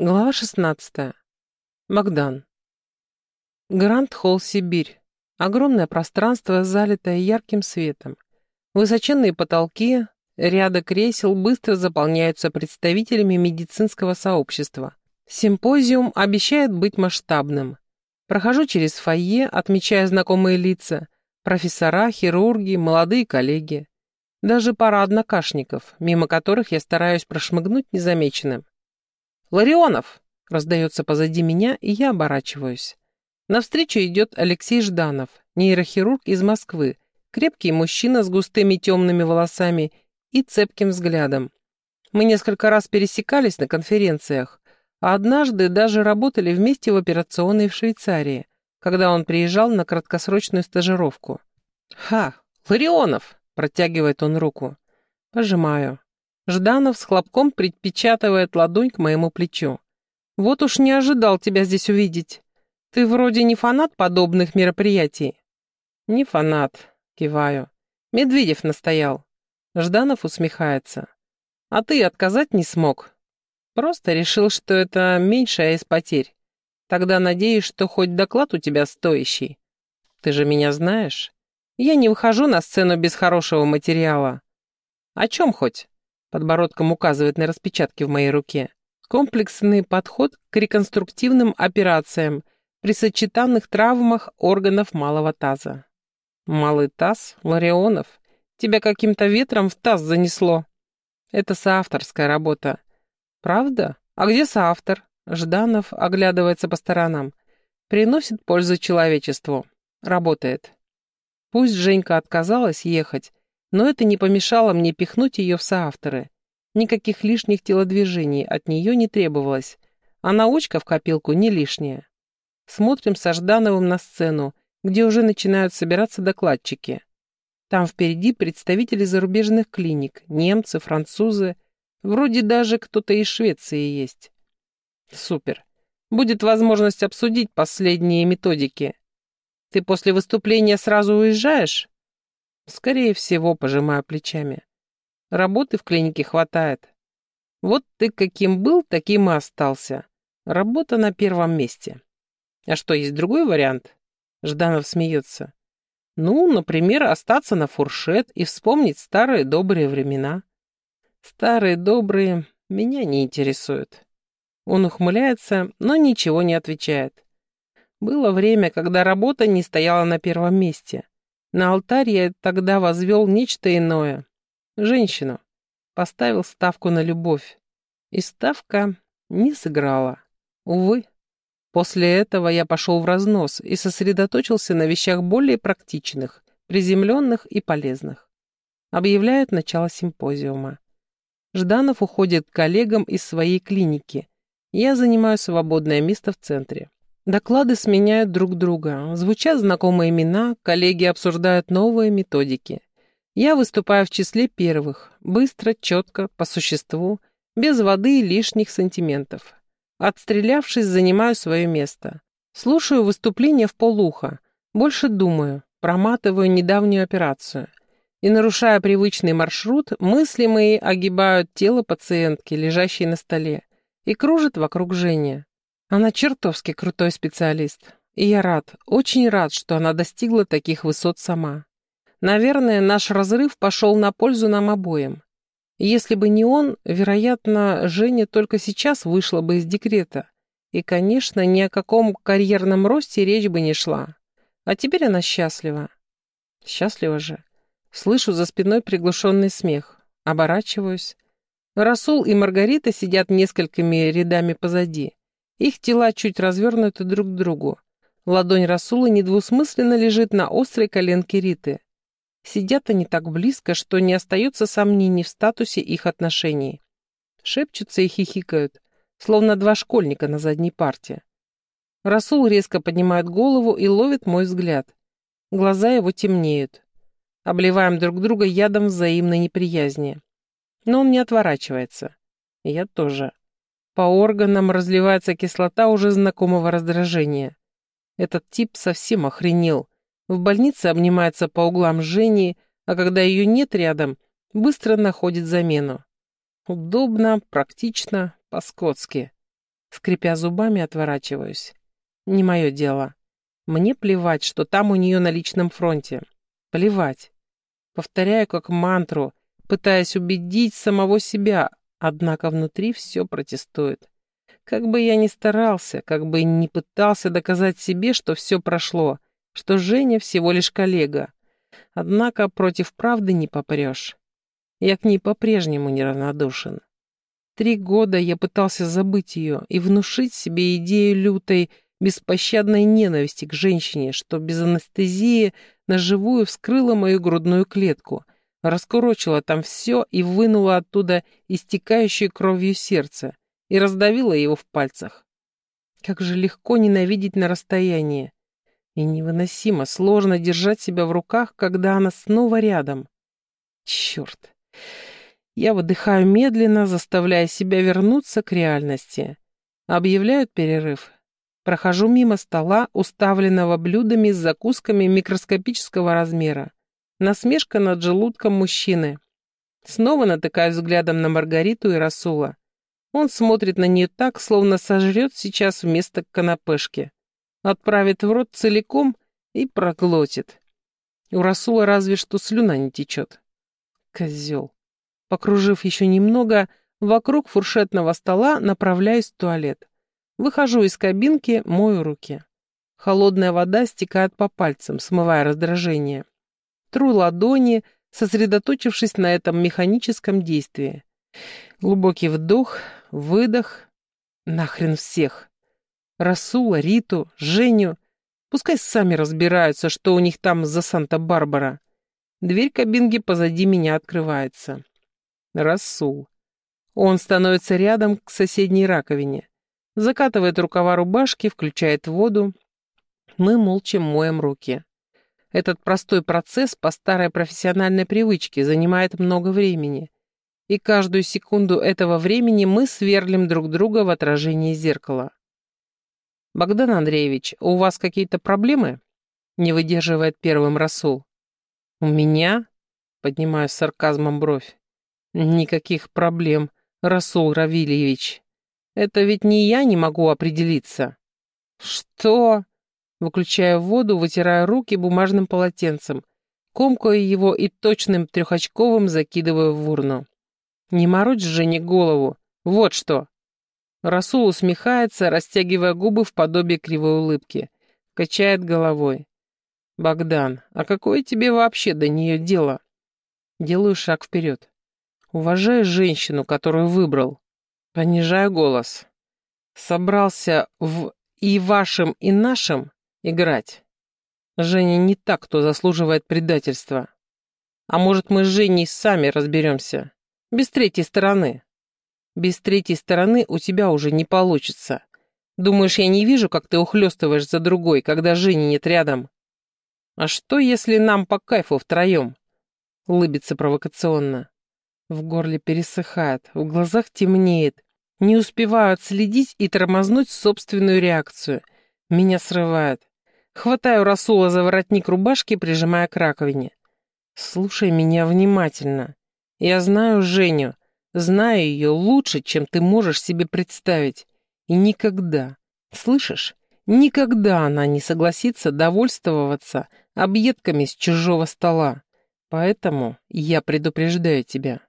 Глава 16. Богдан. Гранд-холл Сибирь. Огромное пространство, залитое ярким светом. Высоченные потолки, ряды кресел быстро заполняются представителями медицинского сообщества. Симпозиум обещает быть масштабным. Прохожу через фойе, отмечая знакомые лица. Профессора, хирурги, молодые коллеги. Даже пара однокашников, мимо которых я стараюсь прошмыгнуть незамеченным. «Ларионов!» — раздается позади меня, и я оборачиваюсь. Навстречу идет Алексей Жданов, нейрохирург из Москвы, крепкий мужчина с густыми темными волосами и цепким взглядом. Мы несколько раз пересекались на конференциях, а однажды даже работали вместе в операционной в Швейцарии, когда он приезжал на краткосрочную стажировку. «Ха! Ларионов!» — протягивает он руку. Пожимаю. Жданов с хлопком припечатывает ладонь к моему плечу. «Вот уж не ожидал тебя здесь увидеть. Ты вроде не фанат подобных мероприятий?» «Не фанат», — киваю. Медведев настоял. Жданов усмехается. «А ты отказать не смог. Просто решил, что это меньшая из потерь. Тогда надеюсь, что хоть доклад у тебя стоящий. Ты же меня знаешь. Я не выхожу на сцену без хорошего материала. О чем хоть?» Подбородком указывает на распечатки в моей руке, комплексный подход к реконструктивным операциям при сочетанных травмах органов малого таза. Малый таз, Ларионов, тебя каким-то ветром в таз занесло. Это соавторская работа. Правда? А где соавтор? Жданов оглядывается по сторонам. Приносит пользу человечеству. Работает. Пусть Женька отказалась ехать, но это не помешало мне пихнуть ее в соавторы. Никаких лишних телодвижений от нее не требовалось, а научка в копилку не лишняя. Смотрим со Ждановым на сцену, где уже начинают собираться докладчики. Там впереди представители зарубежных клиник, немцы, французы, вроде даже кто-то из Швеции есть. Супер. Будет возможность обсудить последние методики. Ты после выступления сразу уезжаешь? Скорее всего, пожимаю плечами. Работы в клинике хватает. Вот ты каким был, таким и остался. Работа на первом месте. А что, есть другой вариант? Жданов смеется. Ну, например, остаться на фуршет и вспомнить старые добрые времена. Старые добрые меня не интересуют. Он ухмыляется, но ничего не отвечает. Было время, когда работа не стояла на первом месте. На алтарь я тогда возвел нечто иное. Женщину. Поставил ставку на любовь. И ставка не сыграла. Увы. После этого я пошел в разнос и сосредоточился на вещах более практичных, приземленных и полезных. Объявляют начало симпозиума. Жданов уходит к коллегам из своей клиники. Я занимаю свободное место в центре. Доклады сменяют друг друга, звучат знакомые имена, коллеги обсуждают новые методики. Я выступаю в числе первых, быстро, четко, по существу, без воды и лишних сантиментов. Отстрелявшись, занимаю свое место. Слушаю выступление в полуха, больше думаю, проматываю недавнюю операцию. И, нарушая привычный маршрут, мысли мои огибают тело пациентки, лежащей на столе, и кружат вокруг Жени. Она чертовски крутой специалист. И я рад, очень рад, что она достигла таких высот сама. Наверное, наш разрыв пошел на пользу нам обоим. Если бы не он, вероятно, Женя только сейчас вышла бы из декрета. И, конечно, ни о каком карьерном росте речь бы не шла. А теперь она счастлива. Счастлива же. Слышу за спиной приглушенный смех. Оборачиваюсь. Расул и Маргарита сидят несколькими рядами позади. Их тела чуть развернуты друг к другу. Ладонь Расула недвусмысленно лежит на острой коленке Риты. Сидят они так близко, что не остается сомнений в статусе их отношений. Шепчутся и хихикают, словно два школьника на задней парте. Расул резко поднимает голову и ловит мой взгляд. Глаза его темнеют. Обливаем друг друга ядом взаимной неприязни. Но он не отворачивается. Я тоже. По органам разливается кислота уже знакомого раздражения. Этот тип совсем охренел. В больнице обнимается по углам Жени, а когда ее нет рядом, быстро находит замену. Удобно, практично, по-скотски. Скрипя зубами, отворачиваюсь. Не мое дело. Мне плевать, что там у нее на личном фронте. Плевать. Повторяю как мантру, пытаясь убедить самого себя, однако внутри все протестует. Как бы я ни старался, как бы ни пытался доказать себе, что все прошло, что Женя всего лишь коллега. Однако против правды не попрешь. Я к ней по-прежнему неравнодушен. Три года я пытался забыть ее и внушить себе идею лютой беспощадной ненависти к женщине, что без анестезии на живую вскрыла мою грудную клетку, раскурочила там все и вынула оттуда истекающее кровью сердце и раздавила его в пальцах. Как же легко ненавидеть на расстоянии. И невыносимо сложно держать себя в руках, когда она снова рядом. Черт. Я выдыхаю медленно, заставляя себя вернуться к реальности. Объявляют перерыв. Прохожу мимо стола, уставленного блюдами с закусками микроскопического размера. Насмешка над желудком мужчины. Снова натыкаюсь взглядом на Маргариту и Расула. Он смотрит на нее так, словно сожрет сейчас вместо канапешки. Отправит в рот целиком и проглотит. У Расула разве что слюна не течет. Козел. Покружив еще немного, вокруг фуршетного стола направляюсь в туалет. Выхожу из кабинки, мою руки. Холодная вода стекает по пальцам, смывая раздражение. Тру ладони, сосредоточившись на этом механическом действии. Глубокий вдох, выдох. Нахрен всех. Расула, Риту, Женю. Пускай сами разбираются, что у них там за Санта-Барбара. Дверь кабинки позади меня открывается. Расул. Он становится рядом к соседней раковине закатывает рукава рубашки, включает воду. Мы молча моем руки. Этот простой процесс по старой профессиональной привычке занимает много времени. И каждую секунду этого времени мы сверлим друг друга в отражении зеркала. «Богдан Андреевич, у вас какие-то проблемы?» Не выдерживает первым Расул. «У меня?» Поднимаю с сарказмом бровь. «Никаких проблем, Расул Равильевич. Это ведь не я не могу определиться. Что? Выключая воду, вытирая руки бумажным полотенцем, комкаю его и точным трехочковым закидываю в урну. Не морочь Жене голову. Вот что. Расул усмехается, растягивая губы в подобие кривой улыбки. Качает головой. «Богдан, а какое тебе вообще до нее дело?» Делаю шаг вперед. Уважаю женщину, которую выбрал. Понижаю голос. Собрался в «и вашим, и нашим» играть. Женя не так, кто заслуживает предательства. А может, мы с Женей сами разберемся? Без третьей стороны. Без третьей стороны у тебя уже не получится. Думаешь, я не вижу, как ты ухлёстываешь за другой, когда Жени нет рядом? А что, если нам по кайфу втроем? Улыбится провокационно. В горле пересыхает, в глазах темнеет, не успеваю отследить и тормознуть собственную реакцию. Меня срывает. Хватаю Расула за воротник рубашки, прижимая к раковине. Слушай меня внимательно. Я знаю Женю, знаю ее лучше, чем ты можешь себе представить. И никогда, слышишь, никогда она не согласится довольствоваться объедками с чужого стола. Поэтому я предупреждаю тебя.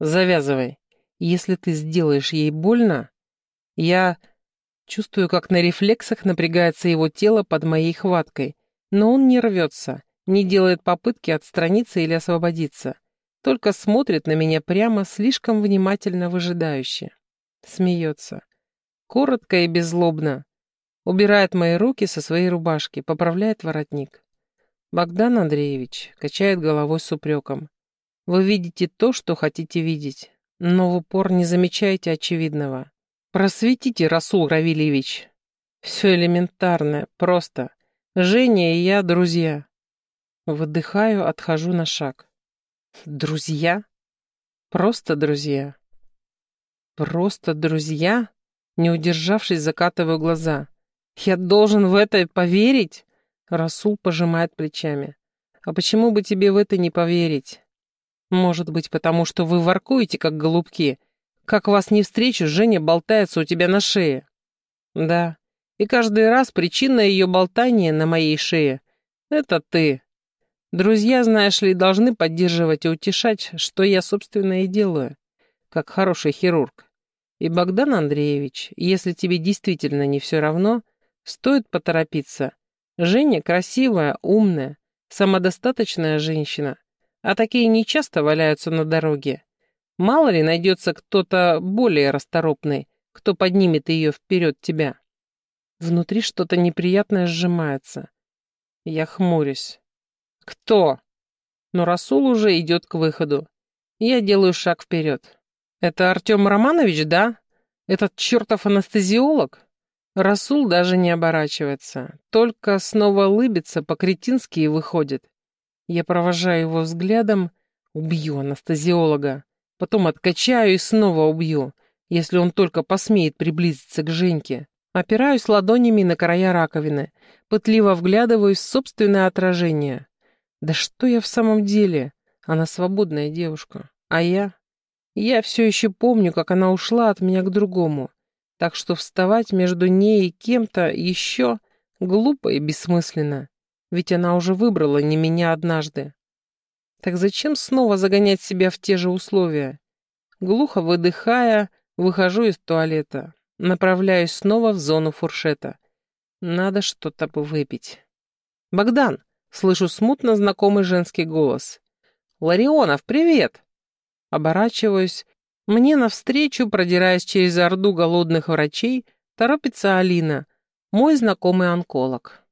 Завязывай. Если ты сделаешь ей больно, я чувствую, как на рефлексах напрягается его тело под моей хваткой, но он не рвется, не делает попытки отстраниться или освободиться, только смотрит на меня прямо, слишком внимательно выжидающе. Смеется. Коротко и беззлобно. Убирает мои руки со своей рубашки, поправляет воротник. Богдан Андреевич качает головой с упреком. Вы видите то, что хотите видеть но в упор не замечаете очевидного. Просветите, Расул Равильевич. Все элементарное, просто. Женя и я друзья. Выдыхаю, отхожу на шаг. Друзья? Просто друзья. Просто друзья? Не удержавшись, закатываю глаза. Я должен в это поверить? Расул пожимает плечами. А почему бы тебе в это не поверить? Может быть, потому что вы воркуете, как голубки. Как вас не встречу, Женя болтается у тебя на шее. Да. И каждый раз причина ее болтания на моей шее — это ты. Друзья, знаешь ли, должны поддерживать и утешать, что я, собственно, и делаю, как хороший хирург. И, Богдан Андреевич, если тебе действительно не все равно, стоит поторопиться. Женя красивая, умная, самодостаточная женщина, а такие не часто валяются на дороге. Мало ли найдется кто-то более расторопный, кто поднимет ее вперед тебя. Внутри что-то неприятное сжимается. Я хмурюсь. Кто? Но Расул уже идет к выходу. Я делаю шаг вперед. Это Артем Романович, да? Этот чертов анестезиолог? Расул даже не оборачивается, только снова улыбится по-кретински и выходит. Я провожаю его взглядом, убью анестезиолога, потом откачаю и снова убью, если он только посмеет приблизиться к Женьке. Опираюсь ладонями на края раковины, пытливо вглядываюсь в собственное отражение. Да что я в самом деле? Она свободная девушка. А я? Я все еще помню, как она ушла от меня к другому. Так что вставать между ней и кем-то еще глупо и бессмысленно. Ведь она уже выбрала не меня однажды. Так зачем снова загонять себя в те же условия? Глухо выдыхая, выхожу из туалета. Направляюсь снова в зону фуршета. Надо что-то выпить. «Богдан!» — слышу смутно знакомый женский голос. «Ларионов, привет!» Оборачиваюсь. Мне навстречу, продираясь через орду голодных врачей, торопится Алина, мой знакомый онколог.